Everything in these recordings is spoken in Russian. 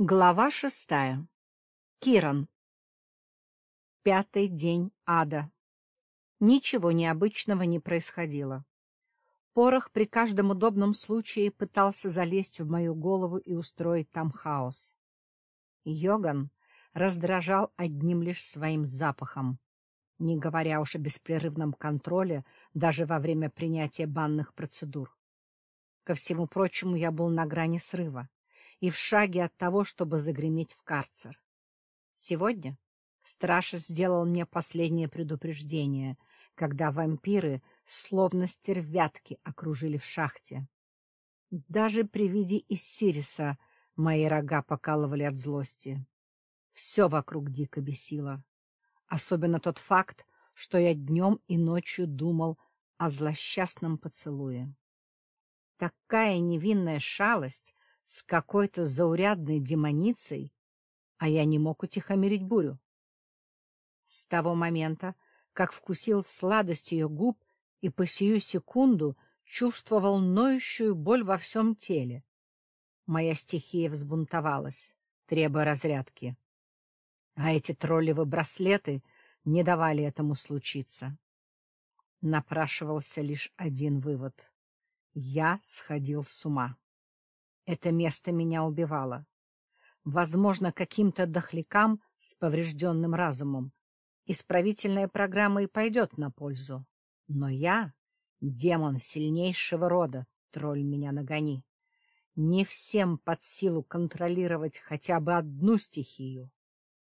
Глава шестая. Киран. Пятый день ада. Ничего необычного не происходило. Порох при каждом удобном случае пытался залезть в мою голову и устроить там хаос. Йоган раздражал одним лишь своим запахом, не говоря уж о беспрерывном контроле даже во время принятия банных процедур. Ко всему прочему, я был на грани срыва и в шаге от того, чтобы загреметь в карцер. Сегодня страж сделал мне последнее предупреждение, когда вампиры, словно стервятки, окружили в шахте. Даже при виде Иссириса мои рога покалывали от злости. Все вокруг дико бесило. Особенно тот факт, что я днем и ночью думал о злосчастном поцелуе. Такая невинная шалость с какой-то заурядной демоницей, а я не мог утихомирить бурю. С того момента, как вкусил сладость ее губ и по сию секунду чувствовал ноющую боль во всем теле, моя стихия взбунтовалась, требуя разрядки. А эти троллевы браслеты не давали этому случиться. Напрашивался лишь один вывод. Я сходил с ума. Это место меня убивало. Возможно, каким-то дохлякам с поврежденным разумом исправительная программа и пойдет на пользу. Но я, демон сильнейшего рода, тролль меня нагони. Не всем под силу контролировать хотя бы одну стихию.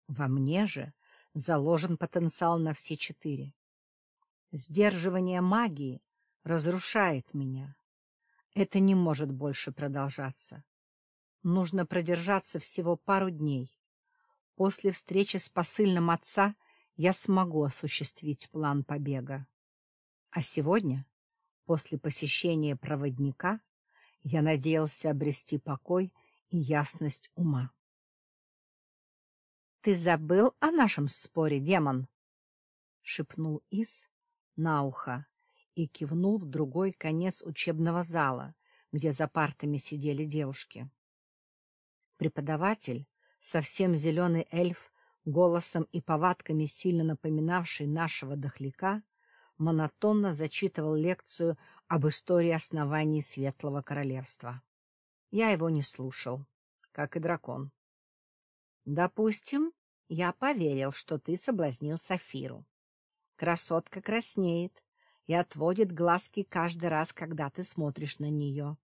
Во мне же заложен потенциал на все четыре. Сдерживание магии разрушает меня. Это не может больше продолжаться. Нужно продержаться всего пару дней. После встречи с посыльным отца я смогу осуществить план побега. А сегодня, после посещения проводника, я надеялся обрести покой и ясность ума. — Ты забыл о нашем споре, демон? — шепнул Ис на ухо, и кивнул в другой конец учебного зала, где за партами сидели девушки. Преподаватель, совсем зеленый эльф, голосом и повадками сильно напоминавший нашего дохляка, монотонно зачитывал лекцию об истории оснований Светлого Королевства. Я его не слушал, как и дракон. — Допустим, я поверил, что ты соблазнил Сафиру. Красотка краснеет, и отводит глазки каждый раз, когда ты смотришь на нее.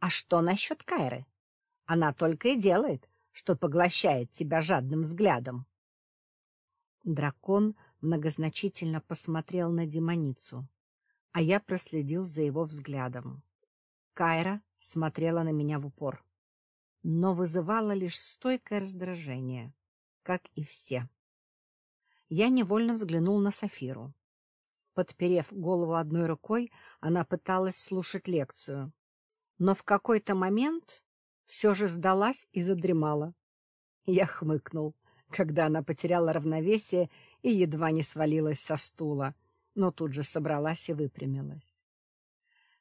А что насчет Кайры? Она только и делает, что поглощает тебя жадным взглядом. Дракон многозначительно посмотрел на демоницу, а я проследил за его взглядом. Кайра смотрела на меня в упор, но вызывала лишь стойкое раздражение, как и все. Я невольно взглянул на Сафиру. Подперев голову одной рукой, она пыталась слушать лекцию. Но в какой-то момент все же сдалась и задремала. Я хмыкнул, когда она потеряла равновесие и едва не свалилась со стула, но тут же собралась и выпрямилась.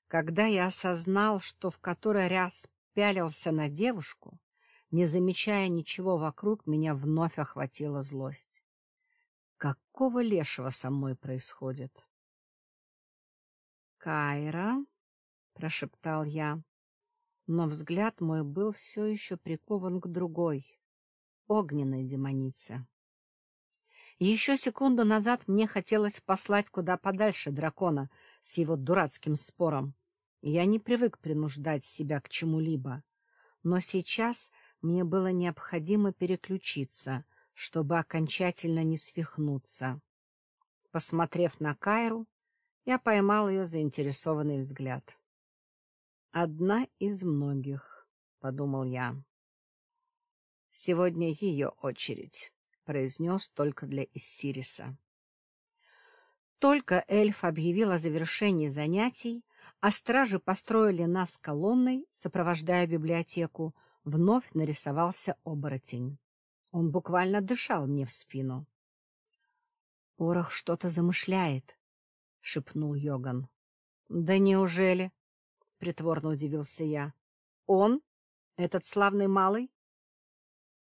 Когда я осознал, что в который раз пялился на девушку, не замечая ничего вокруг, меня вновь охватила злость. Какого лешего со мной происходит? — Кайра, — прошептал я, но взгляд мой был все еще прикован к другой, огненной демонице. Еще секунду назад мне хотелось послать куда подальше дракона с его дурацким спором. Я не привык принуждать себя к чему-либо, но сейчас мне было необходимо переключиться, чтобы окончательно не свихнуться. Посмотрев на Кайру, я поймал ее заинтересованный взгляд. «Одна из многих», — подумал я. «Сегодня ее очередь», — произнес только для Иссириса. Только эльф объявил о завершении занятий, а стражи построили нас колонной, сопровождая библиотеку, вновь нарисовался оборотень. Он буквально дышал мне в спину. Порох что-то замышляет, — шепнул Йоган. — Да неужели? — притворно удивился я. — Он? Этот славный малый?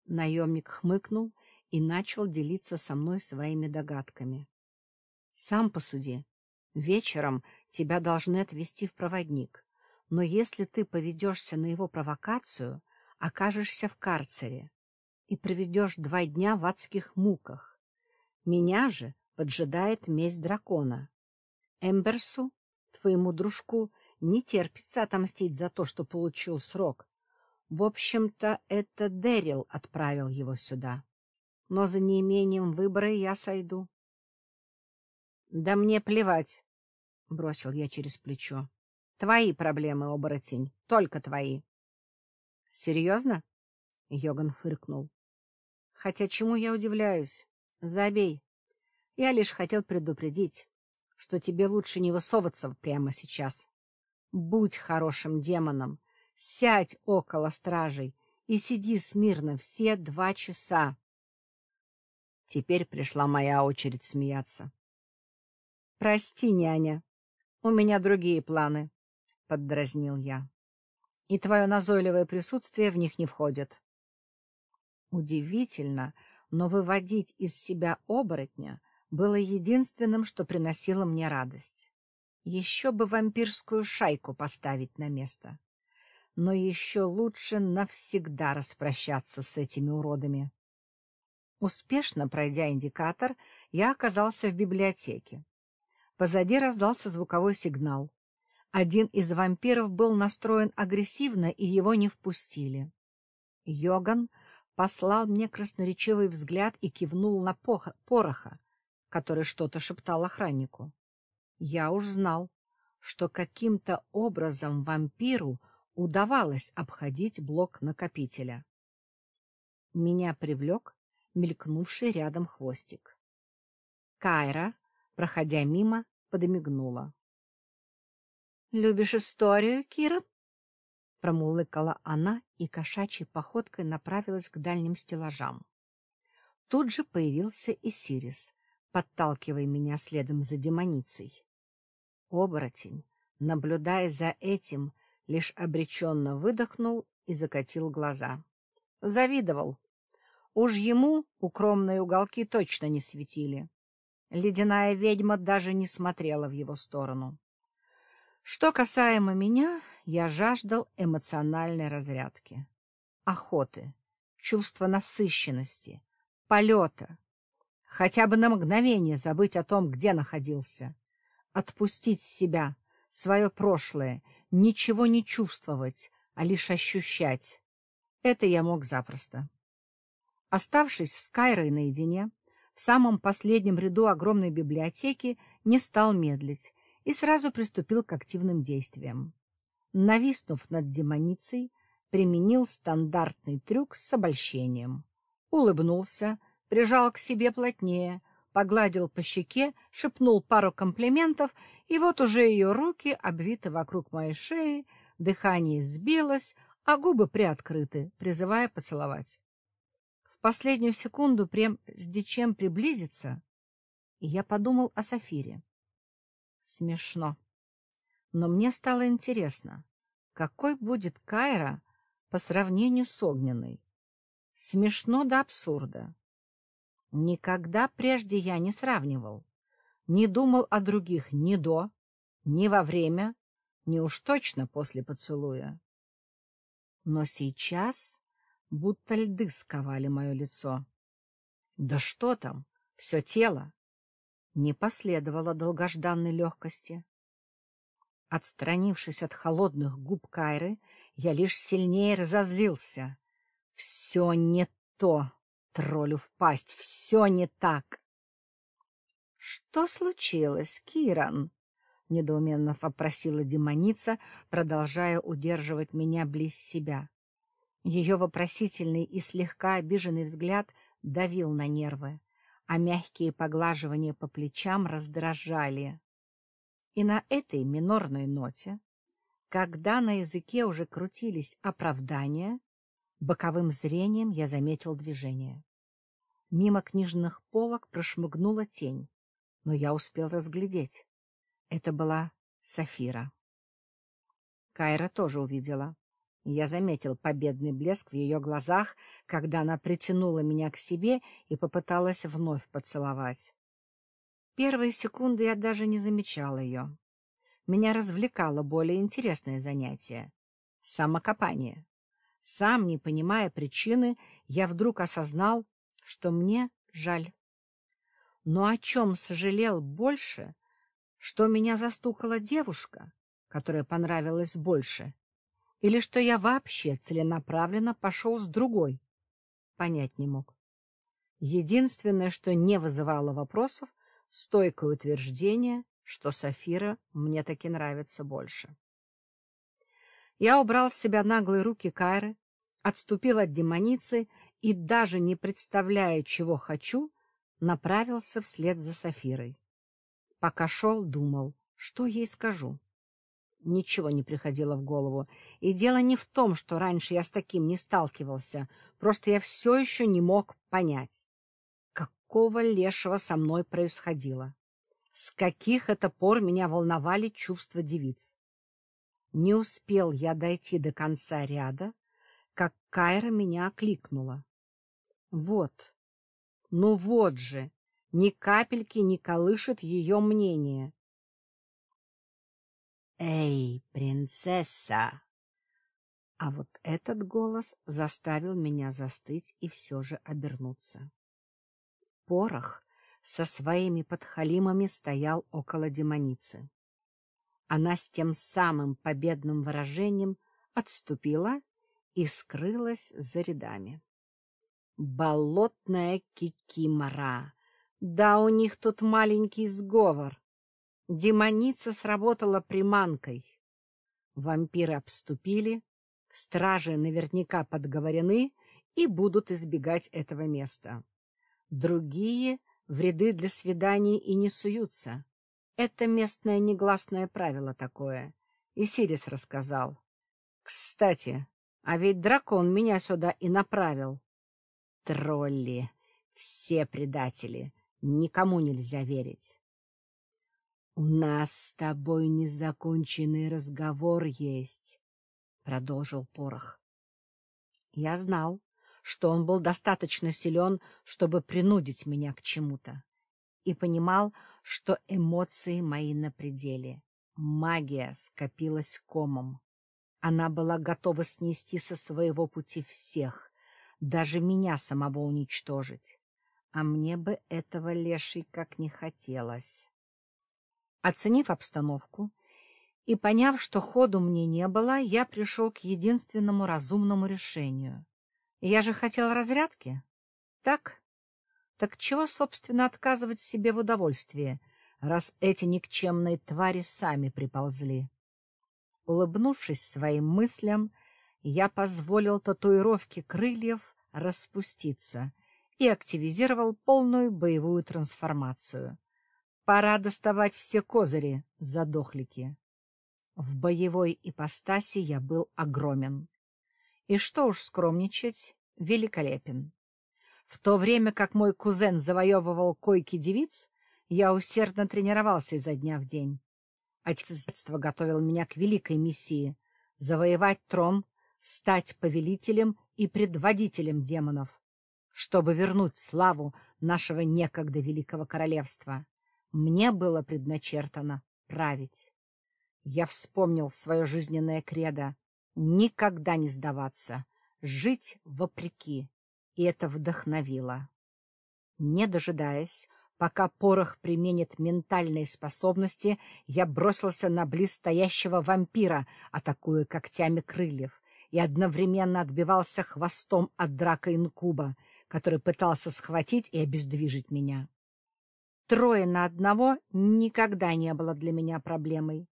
Наемник хмыкнул и начал делиться со мной своими догадками. — Сам посуди. Вечером тебя должны отвезти в проводник, но если ты поведешься на его провокацию, окажешься в карцере и проведешь два дня в адских муках. Меня же поджидает месть дракона. Эмберсу, твоему дружку, не терпится отомстить за то, что получил срок. В общем-то, это Дэрил отправил его сюда. Но за неимением выбора я сойду. — Да мне плевать, — бросил я через плечо. — Твои проблемы, оборотень, только твои. — Серьезно? — Йоган фыркнул. — Хотя чему я удивляюсь? Забей. Я лишь хотел предупредить, что тебе лучше не высовываться прямо сейчас. Будь хорошим демоном, сядь около стражей и сиди смирно все два часа. Теперь пришла моя очередь смеяться. — Прости, няня, у меня другие планы, — поддразнил я и твое назойливое присутствие в них не входит. Удивительно, но выводить из себя оборотня было единственным, что приносило мне радость. Еще бы вампирскую шайку поставить на место. Но еще лучше навсегда распрощаться с этими уродами. Успешно пройдя индикатор, я оказался в библиотеке. Позади раздался звуковой сигнал. Один из вампиров был настроен агрессивно, и его не впустили. Йоган послал мне красноречивый взгляд и кивнул на пороха, который что-то шептал охраннику. Я уж знал, что каким-то образом вампиру удавалось обходить блок накопителя. Меня привлек мелькнувший рядом хвостик. Кайра, проходя мимо, подмигнула. — Любишь историю, Кира? — промурлыкала она и кошачьей походкой направилась к дальним стеллажам. Тут же появился и Сирис, подталкивая меня следом за демоницей. Оборотень, наблюдая за этим, лишь обреченно выдохнул и закатил глаза. Завидовал. Уж ему укромные уголки точно не светили. Ледяная ведьма даже не смотрела в его сторону. Что касаемо меня, я жаждал эмоциональной разрядки, охоты, чувства насыщенности, полета, хотя бы на мгновение забыть о том, где находился, отпустить себя, свое прошлое, ничего не чувствовать, а лишь ощущать. Это я мог запросто. Оставшись с Кайрой наедине, в самом последнем ряду огромной библиотеки не стал медлить и сразу приступил к активным действиям. Нависнув над демоницей, применил стандартный трюк с обольщением. Улыбнулся, прижал к себе плотнее, погладил по щеке, шепнул пару комплиментов, и вот уже ее руки обвиты вокруг моей шеи, дыхание сбилось, а губы приоткрыты, призывая поцеловать. В последнюю секунду, прежде чем приблизиться, я подумал о Сафире. Смешно. Но мне стало интересно, какой будет Кайра по сравнению с Огненной. Смешно до абсурда. Никогда прежде я не сравнивал, не думал о других ни до, ни во время, ни уж точно после поцелуя. Но сейчас будто льды сковали мое лицо. Да что там, все тело, не последовало долгожданной легкости. Отстранившись от холодных губ Кайры, я лишь сильнее разозлился. Все не то, троллю в пасть, все не так. — Что случилось, Киран? — недоуменно попросила демоница, продолжая удерживать меня близ себя. Ее вопросительный и слегка обиженный взгляд давил на нервы а мягкие поглаживания по плечам раздражали. И на этой минорной ноте, когда на языке уже крутились оправдания, боковым зрением я заметил движение. Мимо книжных полок прошмыгнула тень, но я успел разглядеть. Это была Сафира. Кайра тоже увидела. Я заметил победный блеск в ее глазах, когда она притянула меня к себе и попыталась вновь поцеловать. Первые секунды я даже не замечал ее. Меня развлекало более интересное занятие — самокопание. Сам, не понимая причины, я вдруг осознал, что мне жаль. Но о чем сожалел больше, что меня застукала девушка, которая понравилась больше, или что я вообще целенаправленно пошел с другой, понять не мог. Единственное, что не вызывало вопросов, стойкое утверждение, что Сафира мне таки нравится больше. Я убрал с себя наглые руки Кайры, отступил от демоницы и, даже не представляя, чего хочу, направился вслед за Сафирой. Пока шел, думал, что ей скажу. Ничего не приходило в голову. И дело не в том, что раньше я с таким не сталкивался, просто я все еще не мог понять, какого лешего со мной происходило. С каких это пор меня волновали чувства девиц? Не успел я дойти до конца ряда, как Кайра меня окликнула. Вот, ну вот же, ни капельки не колышет ее мнение. «Эй, принцесса!» А вот этот голос заставил меня застыть и все же обернуться. Порох со своими подхалимами стоял около демоницы. Она с тем самым победным выражением отступила и скрылась за рядами. Болотная кикимора! Да у них тут маленький сговор. Демоница сработала приманкой. Вампиры обступили, стражи наверняка подговорены и будут избегать этого места. Другие в ряды для свиданий и не суются. Это местное негласное правило такое. И Сирис рассказал. Кстати, а ведь дракон меня сюда и направил. Тролли, все предатели, никому нельзя верить. — У нас с тобой незаконченный разговор есть, — продолжил Порох. Я знал, что он был достаточно силен, чтобы принудить меня к чему-то, и понимал, что эмоции мои на пределе. Магия скопилась комом. Она была готова снести со своего пути всех, даже меня самого уничтожить. А мне бы этого леший как не хотелось. Оценив обстановку и поняв, что ходу мне не было, я пришел к единственному разумному решению. Я же хотел разрядки. Так? Так чего, собственно, отказывать себе в удовольствии, раз эти никчемные твари сами приползли? Улыбнувшись своим мыслям, я позволил татуировке крыльев распуститься и активизировал полную боевую трансформацию. Пора доставать все козыри, задохлики. В боевой ипостаси я был огромен. И что уж скромничать, великолепен. В то время как мой кузен завоевывал койки девиц, я усердно тренировался изо дня в день. Отец детства готовил меня к великой миссии — завоевать трон, стать повелителем и предводителем демонов, чтобы вернуть славу нашего некогда великого королевства. Мне было предначертано править. Я вспомнил свое жизненное кредо — никогда не сдаваться, жить вопреки, и это вдохновило. Не дожидаясь, пока порох применит ментальные способности, я бросился на близстоящего вампира, атакуя когтями крыльев, и одновременно отбивался хвостом от драка инкуба, который пытался схватить и обездвижить меня. Трое на одного никогда не было для меня проблемой.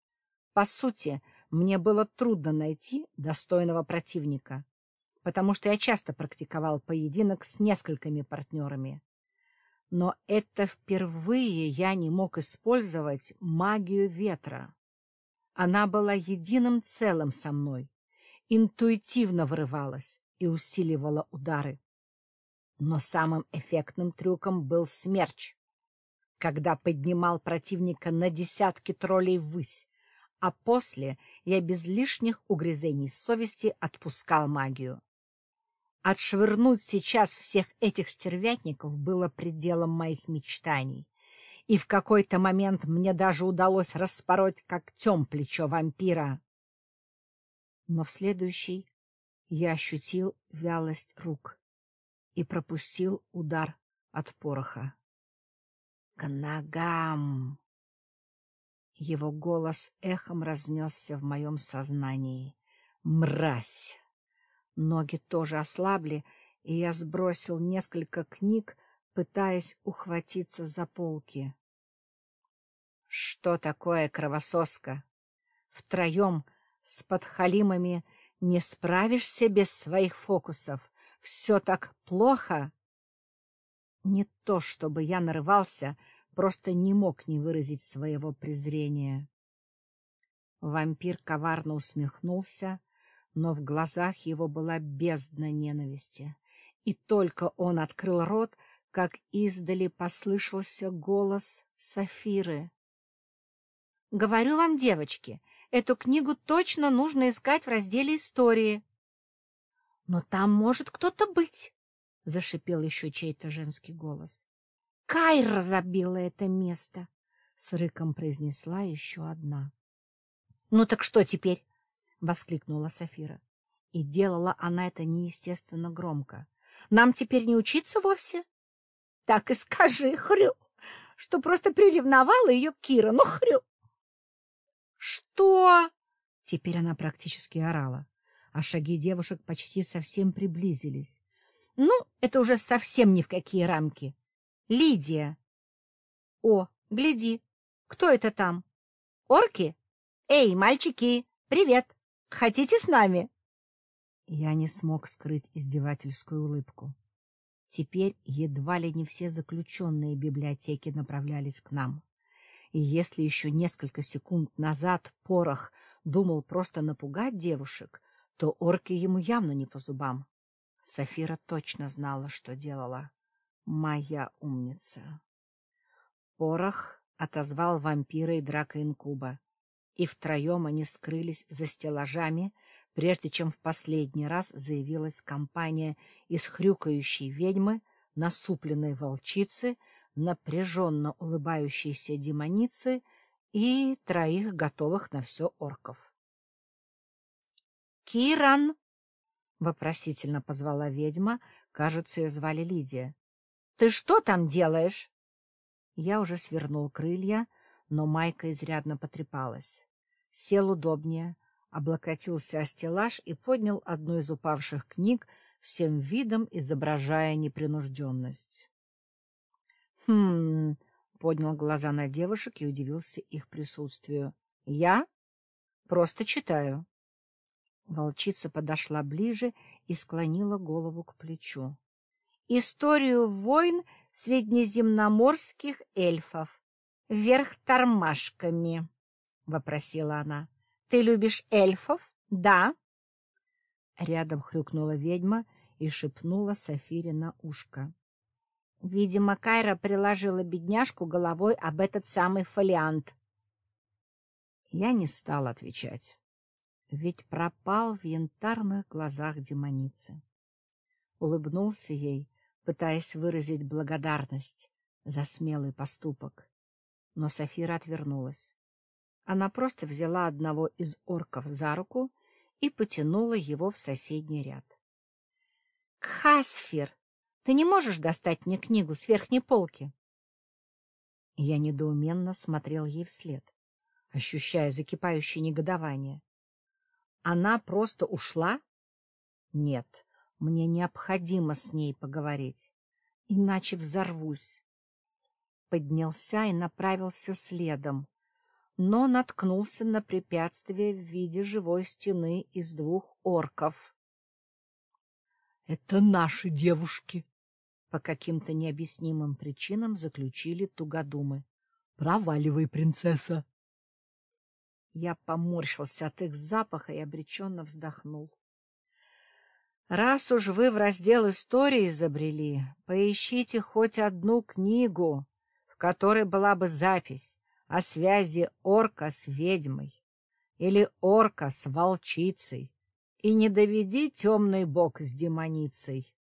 По сути, мне было трудно найти достойного противника, потому что я часто практиковал поединок с несколькими партнерами. Но это впервые я не мог использовать магию ветра. Она была единым целым со мной, интуитивно вырывалась и усиливала удары. Но самым эффектным трюком был смерч когда поднимал противника на десятки троллей ввысь, а после я без лишних угрызений совести отпускал магию. Отшвырнуть сейчас всех этих стервятников было пределом моих мечтаний, и в какой-то момент мне даже удалось распороть когтем плечо вампира. Но в следующий я ощутил вялость рук и пропустил удар от пороха. — К ногам! Его голос эхом разнесся в моем сознании. «Мразь!» Ноги тоже ослабли, и я сбросил несколько книг, пытаясь ухватиться за полки. «Что такое кровососка? Втроем с подхалимами не справишься без своих фокусов? Все так плохо?» Не то чтобы я нарывался, — просто не мог не выразить своего презрения. Вампир коварно усмехнулся, но в глазах его была бездна ненависти. И только он открыл рот, как издали послышался голос Сафиры. — Говорю вам, девочки, эту книгу точно нужно искать в разделе «Истории». — Но там может кто-то быть, — зашипел еще чей-то женский голос. Кайра забила это место, — с рыком произнесла еще одна. — Ну так что теперь? — воскликнула Сафира. И делала она это неестественно громко. — Нам теперь не учиться вовсе? — Так и скажи, Хрю, что просто приревновала ее Кира, ну, Хрю. — Что? — теперь она практически орала, а шаги девушек почти совсем приблизились. — Ну, это уже совсем ни в какие рамки. Лидия. О, гляди, кто это там? Орки? Эй, мальчики, привет! Хотите с нами? Я не смог скрыть издевательскую улыбку. Теперь едва ли не все заключенные библиотеки направлялись к нам. И если еще несколько секунд назад Порох думал просто напугать девушек, то орки ему явно не по зубам. Сафира точно знала, что делала. Моя умница. Порох отозвал вампира и драка-инкуба, и втроем они скрылись за стеллажами, прежде чем в последний раз заявилась компания из хрюкающей ведьмы, насупленной волчицы, напряженно улыбающейся демоницы и троих готовых на все орков. «Киран!» — вопросительно позвала ведьма, кажется, ее звали Лидия. Ты что там делаешь? Я уже свернул крылья, но майка изрядно потрепалась. Сел удобнее, облокотился о стеллаж и поднял одну из упавших книг, всем видом изображая непринужденность. — Хм... — поднял глаза на девушек и удивился их присутствию. — Я? Просто читаю. Волчица подошла ближе и склонила голову к плечу историю войн среднеземноморских эльфов. Вверх тормашками, — вопросила она. — Ты любишь эльфов? Да? Рядом хрюкнула ведьма и шепнула Сафире на ушко. Видимо, Кайра приложила бедняжку головой об этот самый фолиант. Я не стал отвечать, ведь пропал в янтарных глазах демоницы. Улыбнулся ей пытаясь выразить благодарность за смелый поступок. Но Софира отвернулась. Она просто взяла одного из орков за руку и потянула его в соседний ряд. — Кхасфир, ты не можешь достать мне книгу с верхней полки? Я недоуменно смотрел ей вслед, ощущая закипающее негодование. Она просто ушла? Нет, мне необходимо с ней поговорить, иначе взорвусь. Поднялся и направился следом, но наткнулся на препятствие в виде живой стены из двух орков. — Это наши девушки! — по каким-то необъяснимым причинам заключили тугодумы. — Проваливай, принцесса! Я поморщился от их запаха и обреченно вздохнул. Раз уж вы в раздел истории изобрели, поищите хоть одну книгу, в которой была бы запись о связи орка с ведьмой. или орка с волчицей, и не доведи темный бог с демоницей.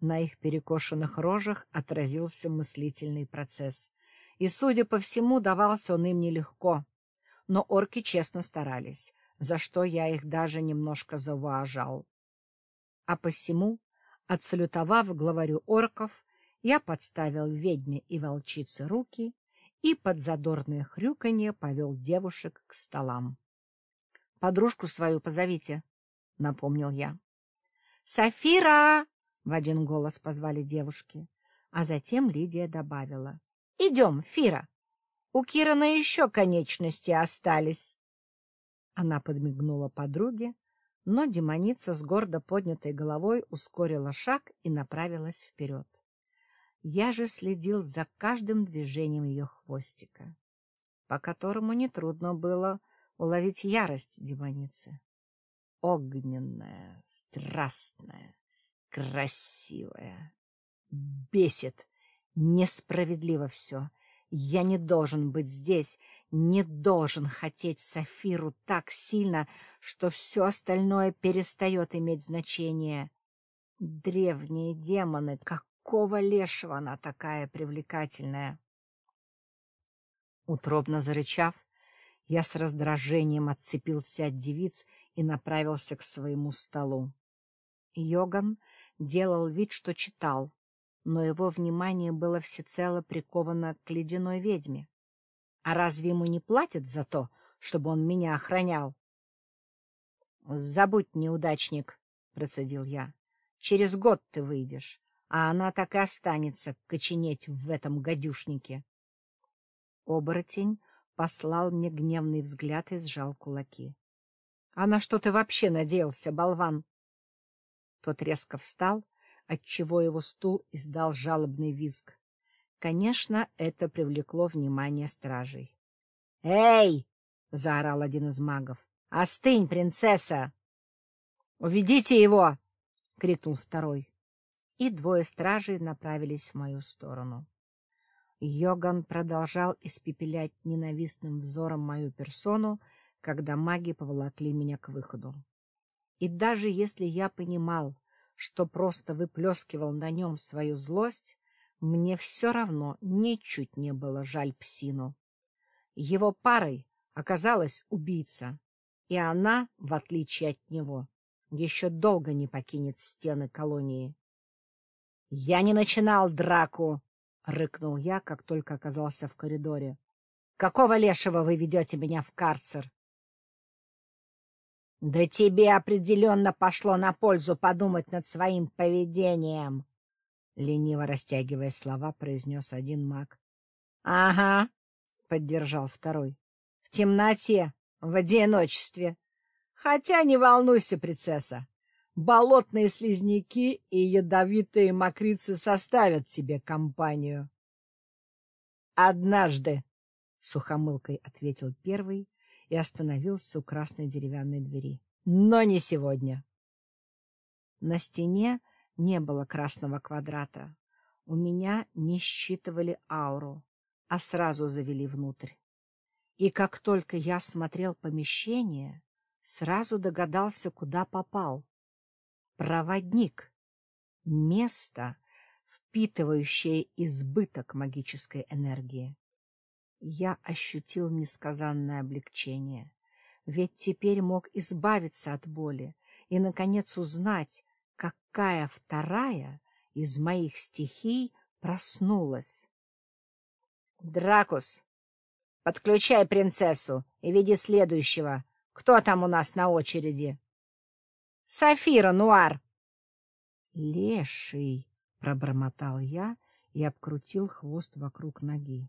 На их перекошенных рожах отразился мыслительный процесс, и, судя по всему, давался он им нелегко. Но орки честно старались, за что я их даже немножко зауважал. А посему, отсалютовав главарю орков, я подставил ведьме и волчице руки и под задорное хрюканье повел девушек к столам. — Подружку свою позовите, — напомнил я. — Софира! — в один голос позвали девушки, а затем Лидия добавила. — Идем, Фира. У Кирана еще конечности остались. Она подмигнула подруге, но демоница с гордо поднятой головой ускорила шаг и направилась вперед. Я же следил за каждым движением ее хвостика, по которому нетрудно было уловить ярость демоницы. Огненная, страстная, красивая. Бесит, несправедливо все. Я не должен быть здесь, не должен хотеть Сафиру так сильно, что все остальное перестает иметь значение. Древние демоны, как какого лешего она такая привлекательная? Утробно зарычав, я с раздражением отцепился от девиц и направился к своему столу. Йоган делал вид, что читал, но его внимание было всецело приковано к ледяной ведьме. А разве ему не платят за то, чтобы он меня охранял? — Забудь, неудачник, — процедил я. — Через год ты выйдешь а она так и останется коченеть в этом гадюшнике. Оборотень послал мне гневный взгляд и сжал кулаки. — А на что ты вообще надеялся, болван? Тот резко встал, отчего его стул издал жалобный визг. Конечно, это привлекло внимание стражей. — Эй! — заорал один из магов. — Остынь, принцесса! — Уведите его! — крикнул второй и двое стражей направились в мою сторону. Йоган продолжал испепелять ненавистным взором мою персону, когда маги поволокли меня к выходу. И даже если я понимал, что просто выплескивал на нем свою злость, мне все равно ничуть не было жаль псину. Его парой оказалась убийца, и она, в отличие от него, еще долго не покинет стены колонии. — Я не начинал драку! — рыкнул я, как только оказался в коридоре. — Какого лешего вы ведете меня в карцер? — Да тебе определенно пошло на пользу подумать над своим поведением! — лениво растягивая слова, произнес один маг. — Ага, — поддержал второй. — В темноте, в одиночестве. Хотя не волнуйся, принцесса, болотные слизняки и ядовитые мокрицы составят тебе компанию. — Однажды, — сухомылкой ответил первый и остановился у красной деревянной двери. — Но не сегодня. На стене не было красного квадрата. У меня не считывали ауру, а сразу завели внутрь. И как только я смотрел помещение, сразу догадался, куда попал. Проводник. Место, впитывающее избыток магической энергии. Я ощутил несказанное облегчение, ведь теперь мог избавиться от боли и, наконец, узнать, какая вторая из моих стихий проснулась. — Дракус, подключай принцессу и веди следующего. Кто там у нас на очереди? Сафира Нуар. Леший, пробормотал я и обкрутил хвост вокруг ноги.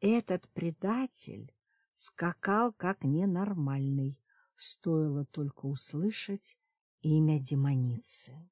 Этот предатель скакал как ненормальный, стоило только услышать имя демоницы.